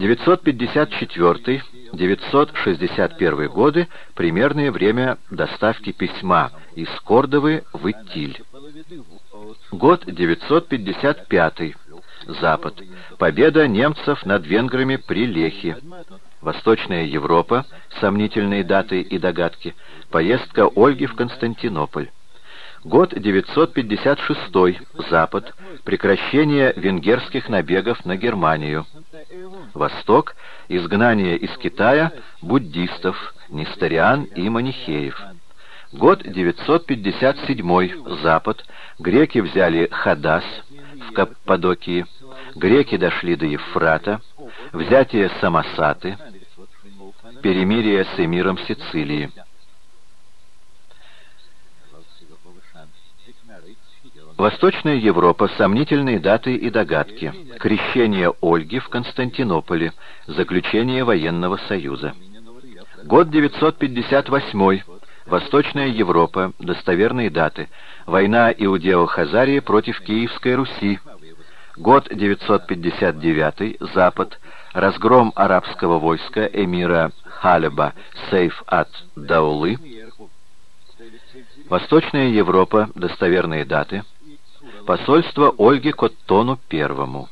954-961 годы — примерное время доставки письма из Кордовы в Итиль. Год 955 Запад. Победа немцев над венграми при Лехе. Восточная Европа. Сомнительные даты и догадки. Поездка Ольги в Константинополь. Год 956. Запад. Прекращение венгерских набегов на Германию. Восток. Изгнание из Китая буддистов, несториан и манихеев. Год 957. Запад. Греки взяли Хадас в Каппадокии. Греки дошли до Евфрата. Взятие Самосаты. Перемирие с эмиром Сицилии. Восточная Европа. Сомнительные даты и догадки. Крещение Ольги в Константинополе. Заключение военного союза. Год 958. Восточная Европа. Достоверные даты. Война Иудео-Хазарии против Киевской Руси. Год 959. Запад. Разгром арабского войска эмира Халеба Сейф от Даулы. Восточная Европа. Достоверные даты. Посольство Ольги Коттону I.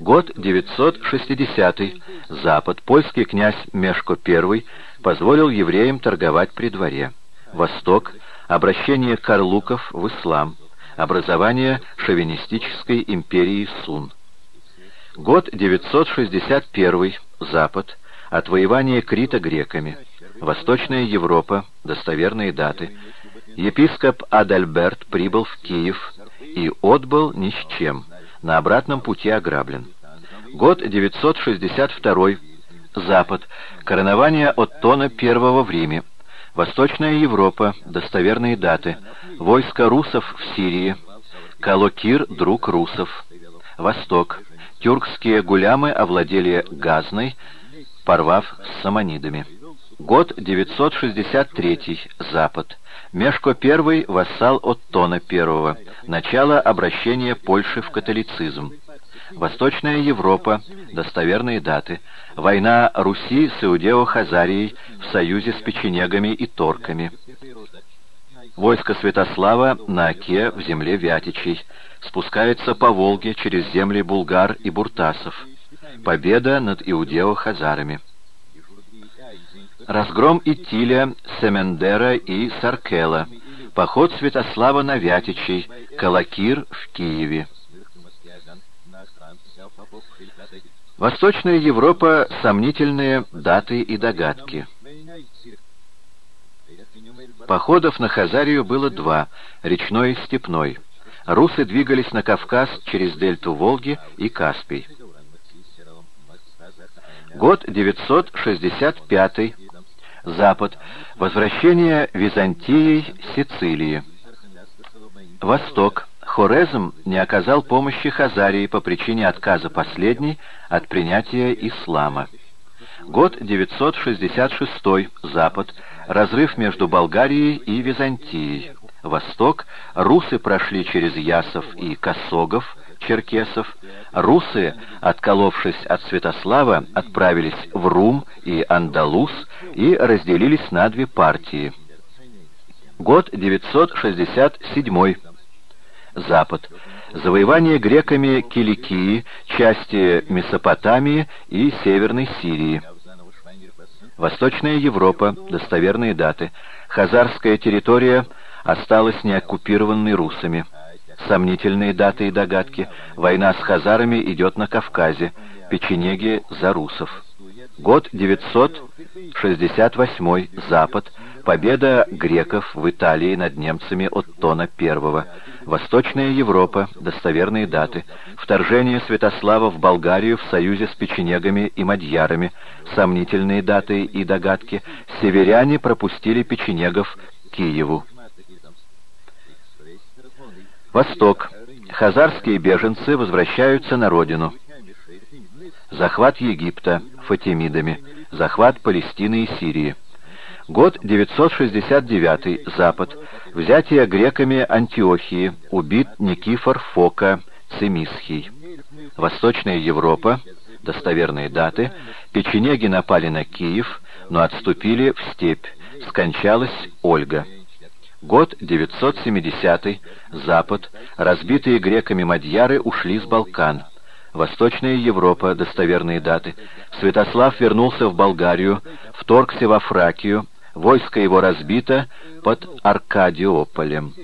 Год 960. Запад. Польский князь Мешко I позволил евреям торговать при дворе. Восток. Обращение карлуков в ислам. Образование шовинистической империи Сун. Год 961. Запад. Отвоевание Крита греками. Восточная Европа. Достоверные даты епископ Адальберт прибыл в Киев и отбыл ни с чем, на обратном пути ограблен. Год 962 Запад. Коронование Оттона I в Риме. Восточная Европа. Достоверные даты. Войско русов в Сирии. Калокир, друг русов. Восток. Тюркские гулямы овладели Газной, порвав с саманидами. Год 963. Запад. Мешко I – вассал Оттона I. Начало обращения Польши в католицизм. Восточная Европа. Достоверные даты. Война Руси с Иудео-Хазарией в союзе с печенегами и торками. Войско Святослава на Оке в земле Вятичей. Спускается по Волге через земли булгар и буртасов. Победа над Иудео-Хазарами. Разгром Итиля, Семендера и Саркела. Поход Святослава на Вятичей. Калакир в Киеве. Восточная Европа — сомнительные даты и догадки. Походов на Хазарию было два — речной и степной. Русы двигались на Кавказ через дельту Волги и Каспий. Год 965 Запад. Возвращение Византией Сицилии. Восток. Хорезм не оказал помощи Хазарии по причине отказа последней от принятия ислама. Год 966. Запад. Разрыв между Болгарией и Византией. Восток. Русы прошли через Ясов и Косогов, черкесов. Русы, отколовшись от Святослава, отправились в Рум и Андалус и разделились на две партии. Год 967. Запад. Завоевание греками Киликии, части Месопотамии и Северной Сирии. Восточная Европа. Достоверные даты. Хазарская территория осталась неоккупированной русами. Сомнительные даты и догадки. Война с хазарами идет на Кавказе. Печенеги за русов. Год 968. Запад. Победа греков в Италии над немцами от Тона I. Восточная Европа. Достоверные даты. Вторжение Святослава в Болгарию в союзе с печенегами и мадьярами. Сомнительные даты и догадки. Северяне пропустили печенегов к Киеву. Восток. Хазарские беженцы возвращаются на родину. Захват Египта фатимидами. Захват Палестины и Сирии. Год 969. Запад. Взятие греками Антиохии. Убит Никифор Фока Цимисхий. Восточная Европа. достоверные даты, печенеги напали на Киев, но отступили в степь, скончалась Ольга. Год 970 Запад, разбитые греками мадьяры ушли с Балкан. Восточная Европа, достоверные даты. Святослав вернулся в Болгарию, вторгся во Фракию, войско его разбито под Аркадиополем.